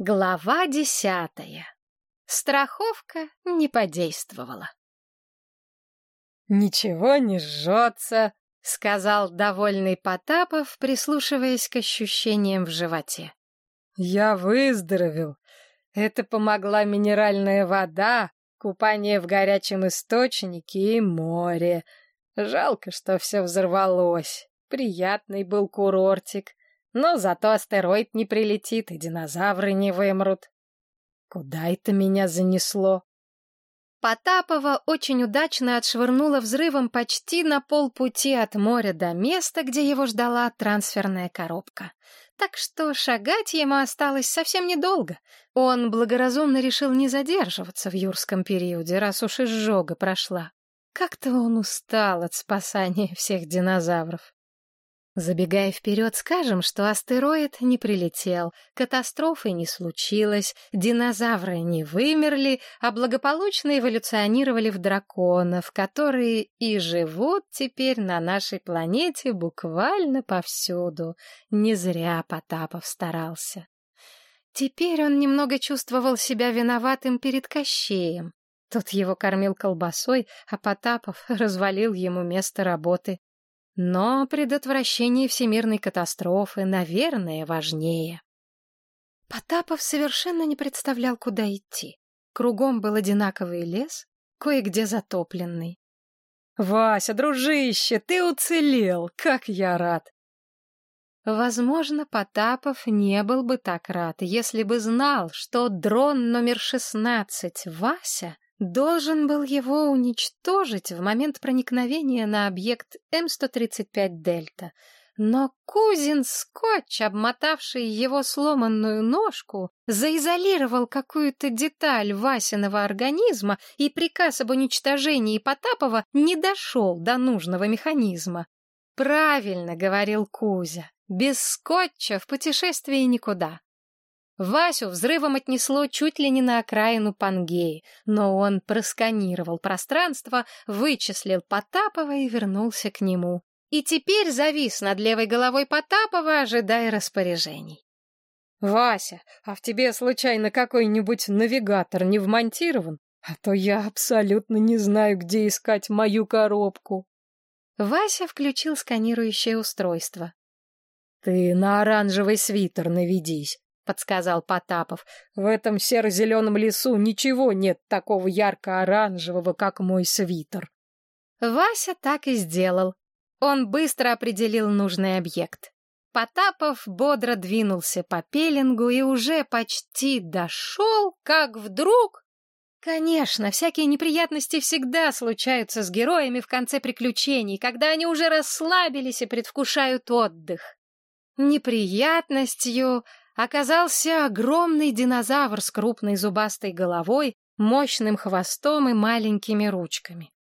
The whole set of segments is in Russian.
Глава десятая. Страховка не подействовала. «Ничего не жжется», — сказал довольный Потапов, прислушиваясь к ощущениям в животе. «Я выздоровел. Это помогла минеральная вода, купание в горячем источнике и море. Жалко, что все взорвалось. Приятный был курортик. Но зато астероид не прилетит, и динозавры не вымрут. Куда это меня занесло? Потапова очень удачно отшвырнула взрывом почти на полпути от моря до места, где его ждала трансферная коробка. Так что шагать ему осталось совсем недолго. Он благоразумно решил не задерживаться в юрском периоде, раз уж изжога прошла. Как-то он устал от спасания всех динозавров. Забегая вперед, скажем, что астероид не прилетел, катастрофы не случилось, динозавры не вымерли, а благополучно эволюционировали в драконов, которые и живут теперь на нашей планете буквально повсюду. Не зря Потапов старался. Теперь он немного чувствовал себя виноватым перед Кощеем. Тот его кормил колбасой, а Потапов развалил ему место работы. Но предотвращение всемирной катастрофы, наверное, важнее. Потапов совершенно не представлял, куда идти. Кругом был одинаковый лес, кое-где затопленный. «Вася, дружище, ты уцелел! Как я рад!» Возможно, Потапов не был бы так рад, если бы знал, что дрон номер шестнадцать Вася должен был его уничтожить в момент проникновения на объект М-135 «Дельта». Но Кузин скотч, обмотавший его сломанную ножку, заизолировал какую-то деталь Васиного организма, и приказ об уничтожении Потапова не дошел до нужного механизма. «Правильно», — говорил Кузя, — «без скотча в путешествии никуда». Васю взрывом отнесло чуть ли не на окраину Пангеи, но он просканировал пространство, вычислил Потапова и вернулся к нему. И теперь завис над левой головой Потапова, ожидая распоряжений. «Вася, а в тебе случайно какой-нибудь навигатор не вмонтирован? А то я абсолютно не знаю, где искать мою коробку». Вася включил сканирующее устройство. «Ты на оранжевый свитер наведись подсказал Потапов. В этом серо-зеленом лесу ничего нет такого ярко-оранжевого, как мой свитер. Вася так и сделал. Он быстро определил нужный объект. Потапов бодро двинулся по пеленгу и уже почти дошел, как вдруг... Конечно, всякие неприятности всегда случаются с героями в конце приключений, когда они уже расслабились и предвкушают отдых. Неприятностью оказался огромный динозавр с крупной зубастой головой, мощным хвостом и маленькими ручками.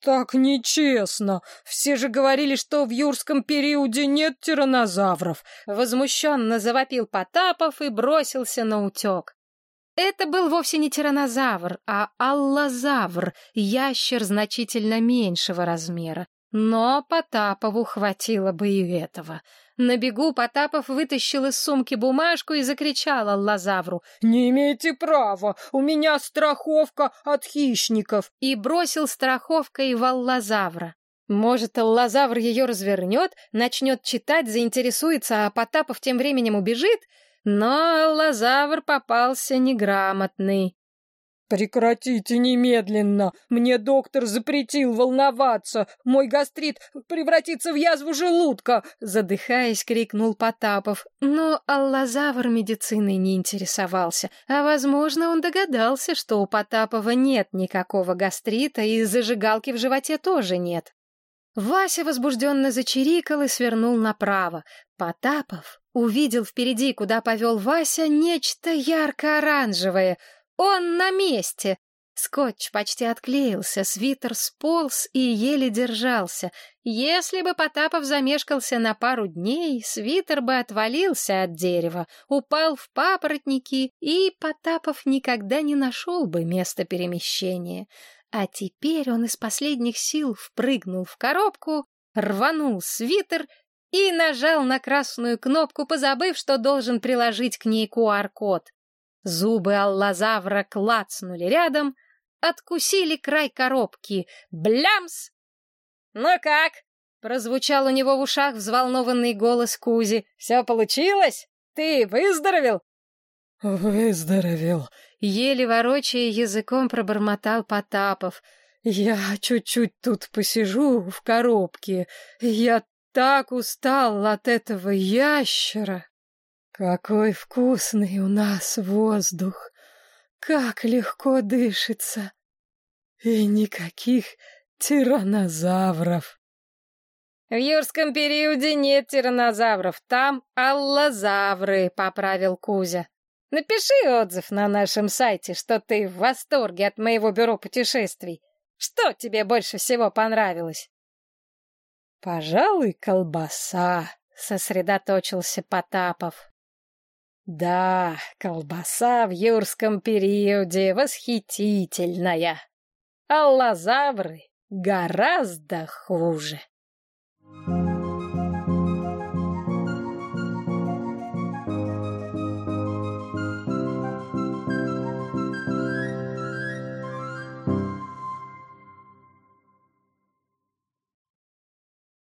«Так нечестно! Все же говорили, что в юрском периоде нет тиранозавров!» Возмущенно завопил Потапов и бросился на утек. Это был вовсе не тиранозавр, а аллозавр, ящер значительно меньшего размера. Но Потапову хватило бы и этого — на бегу Потапов вытащил из сумки бумажку и закричал Аллазавру. «Не имеете права! У меня страховка от хищников!» И бросил страховкой в Аллазавра. Может, Аллазавр ее развернет, начнет читать, заинтересуется, а Потапов тем временем убежит? Но Аллазавр попался неграмотный. «Прекратите немедленно! Мне доктор запретил волноваться! Мой гастрит превратится в язву желудка!» Задыхаясь, крикнул Потапов. Но Аллазавр медициной не интересовался, а, возможно, он догадался, что у Потапова нет никакого гастрита и зажигалки в животе тоже нет. Вася возбужденно зачирикал и свернул направо. Потапов увидел впереди, куда повел Вася, нечто ярко-оранжевое — он на месте! Скотч почти отклеился, свитер сполз и еле держался. Если бы Потапов замешкался на пару дней, свитер бы отвалился от дерева, упал в папоротники, и Потапов никогда не нашел бы места перемещения. А теперь он из последних сил впрыгнул в коробку, рванул свитер и нажал на красную кнопку, позабыв, что должен приложить к ней QR-код. Зубы аллозавра клацнули рядом, откусили край коробки. Блямс! «Ну как?» — прозвучал у него в ушах взволнованный голос Кузи. «Все получилось? Ты выздоровел?» «Выздоровел», — еле ворочая языком пробормотал Потапов. «Я чуть-чуть тут посижу в коробке. Я так устал от этого ящера. Какой вкусный у нас воздух! Как легко дышится! И никаких тираннозавров!» «В юрском периоде нет тираннозавров, там аллозавры», — поправил Кузя. «Напиши отзыв на нашем сайте, что ты в восторге от моего бюро путешествий. Что тебе больше всего понравилось?» «Пожалуй, колбаса», — сосредоточился Потапов. «Да, колбаса в юрском периоде восхитительная. Аллозавры гораздо хуже».